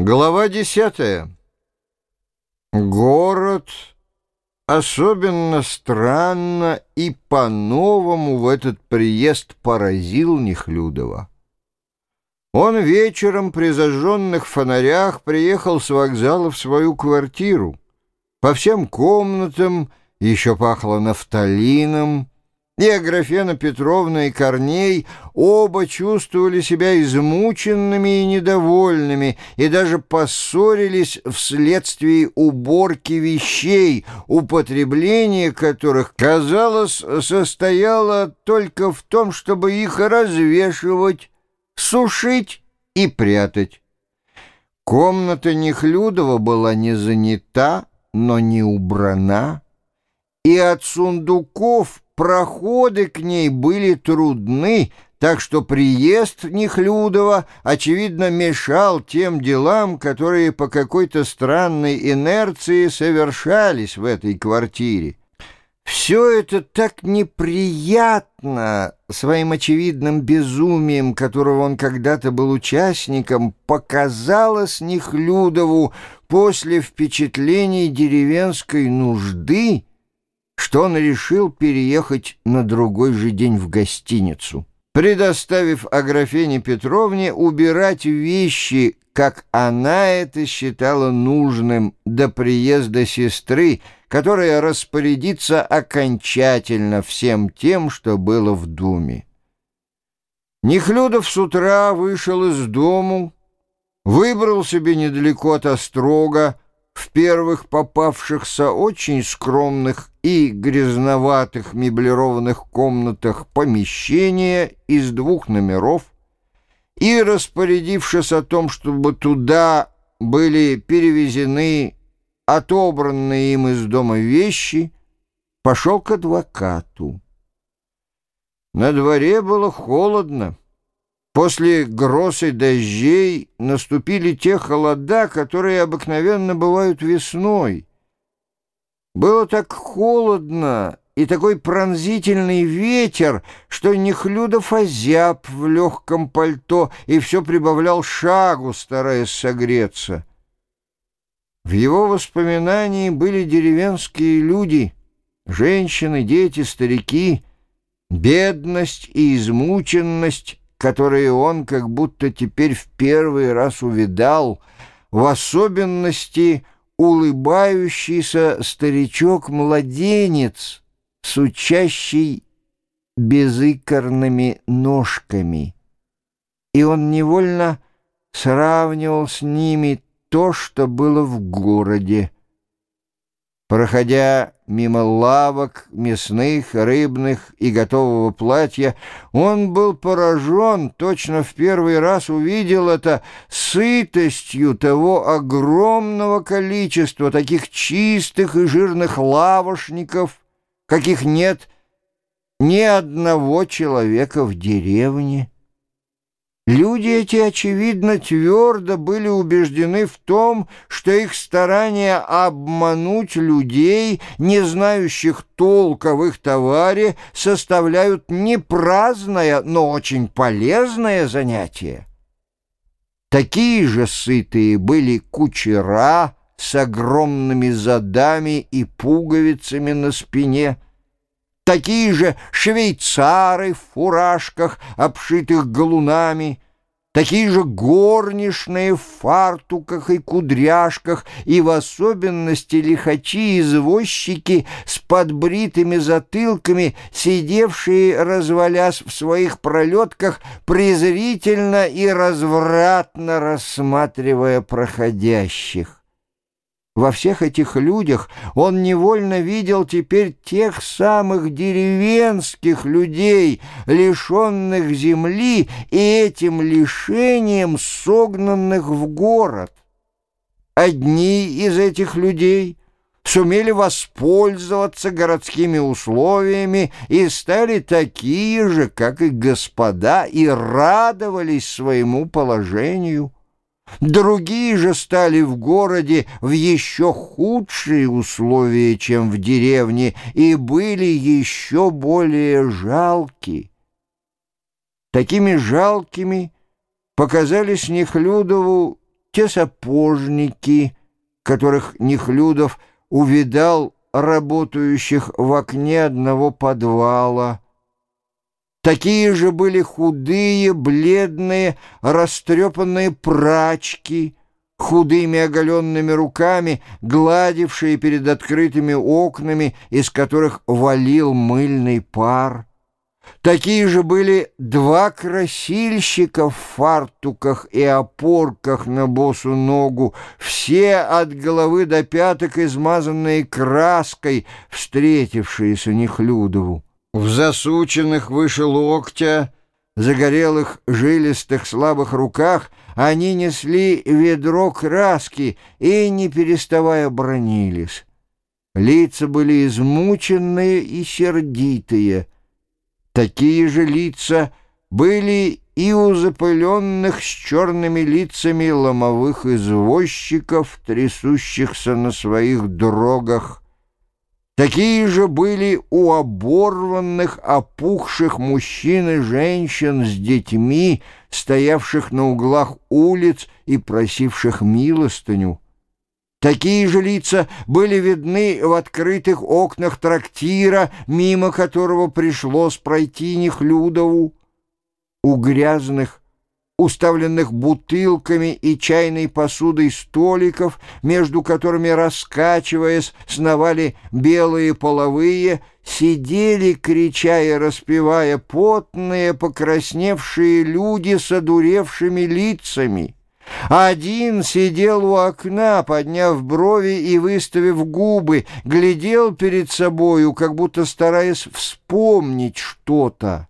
Глава десятая. Город особенно странно и по-новому в этот приезд поразил Нехлюдова. Он вечером при зажженных фонарях приехал с вокзала в свою квартиру. По всем комнатам еще пахло нафталином, и Аграфена Петровна и Корней оба чувствовали себя измученными и недовольными, и даже поссорились вследствие уборки вещей, употребление которых, казалось, состояло только в том, чтобы их развешивать, сушить и прятать. Комната Нехлюдова была не занята, но не убрана, и от сундуков проходы к ней были трудны, так что приезд Нехлюдова, очевидно, мешал тем делам, которые по какой-то странной инерции совершались в этой квартире. Все это так неприятно своим очевидным безумием, которого он когда-то был участником, показалось Нехлюдову после впечатлений деревенской нужды, что он решил переехать на другой же день в гостиницу, предоставив Аграфене Петровне убирать вещи, как она это считала нужным, до приезда сестры, которая распорядится окончательно всем тем, что было в Думе. Нехлюдов с утра вышел из дому, выбрал себе недалеко от Острога, в первых попавшихся очень скромных и грязноватых меблированных комнатах помещение из двух номеров и, распорядившись о том, чтобы туда были перевезены отобранные им из дома вещи, пошел к адвокату. На дворе было холодно. После гроз и дождей наступили те холода, которые обыкновенно бывают весной. Было так холодно и такой пронзительный ветер, что Нехлюдов озяб в легком пальто и все прибавлял шагу, стараясь согреться. В его воспоминании были деревенские люди, женщины, дети, старики, бедность и измученность, которые он как будто теперь в первый раз увидал, в особенности улыбающийся старичок-младенец с учащей безыкорными ножками. И он невольно сравнивал с ними то, что было в городе. Проходя мимо лавок, мясных, рыбных и готового платья, он был поражен, точно в первый раз увидел это, сытостью того огромного количества таких чистых и жирных лавошников, каких нет ни одного человека в деревне. Люди эти, очевидно, твердо были убеждены в том, что их старания обмануть людей, не знающих толка в их товаре, составляют не праздное, но очень полезное занятие. Такие же сытые были кучера с огромными задами и пуговицами на спине – такие же швейцары в фуражках, обшитых галунами, такие же горничные в фартуках и кудряшках, и в особенности лихачи-извозчики с подбритыми затылками, сидевшие, развалясь в своих пролетках, презрительно и развратно рассматривая проходящих. Во всех этих людях он невольно видел теперь тех самых деревенских людей, лишенных земли и этим лишением согнанных в город. Одни из этих людей сумели воспользоваться городскими условиями и стали такие же, как и господа, и радовались своему положению. Другие же стали в городе в еще худшие условия, чем в деревне, и были еще более жалки. Такими жалкими показались Нехлюдову те сапожники, которых Нехлюдов увидал работающих в окне одного подвала. Такие же были худые, бледные, растрепанные прачки, худыми оголенными руками, гладившие перед открытыми окнами, из которых валил мыльный пар. Такие же были два красильщика в фартуках и опорках на босу ногу, все от головы до пяток измазанные краской, встретившиеся Нехлюдову. В засученных выше локтя, загорелых, жилистых, слабых руках они несли ведро краски и, не переставая, бронились. Лица были измученные и сердитые — Такие же лица были и у запыленных с черными лицами ломовых извозчиков, трясущихся на своих дрогах. Такие же были у оборванных, опухших мужчин и женщин с детьми, стоявших на углах улиц и просивших милостыню. Такие же лица были видны в открытых окнах трактира, мимо которого пришлось пройти Нехлюдову. У грязных, уставленных бутылками и чайной посудой столиков, между которыми, раскачиваясь, сновали белые половые, сидели, крича и распевая, потные, покрасневшие люди с одуревшими лицами. Один сидел у окна, подняв брови и выставив губы, глядел перед собою, как будто стараясь вспомнить что-то.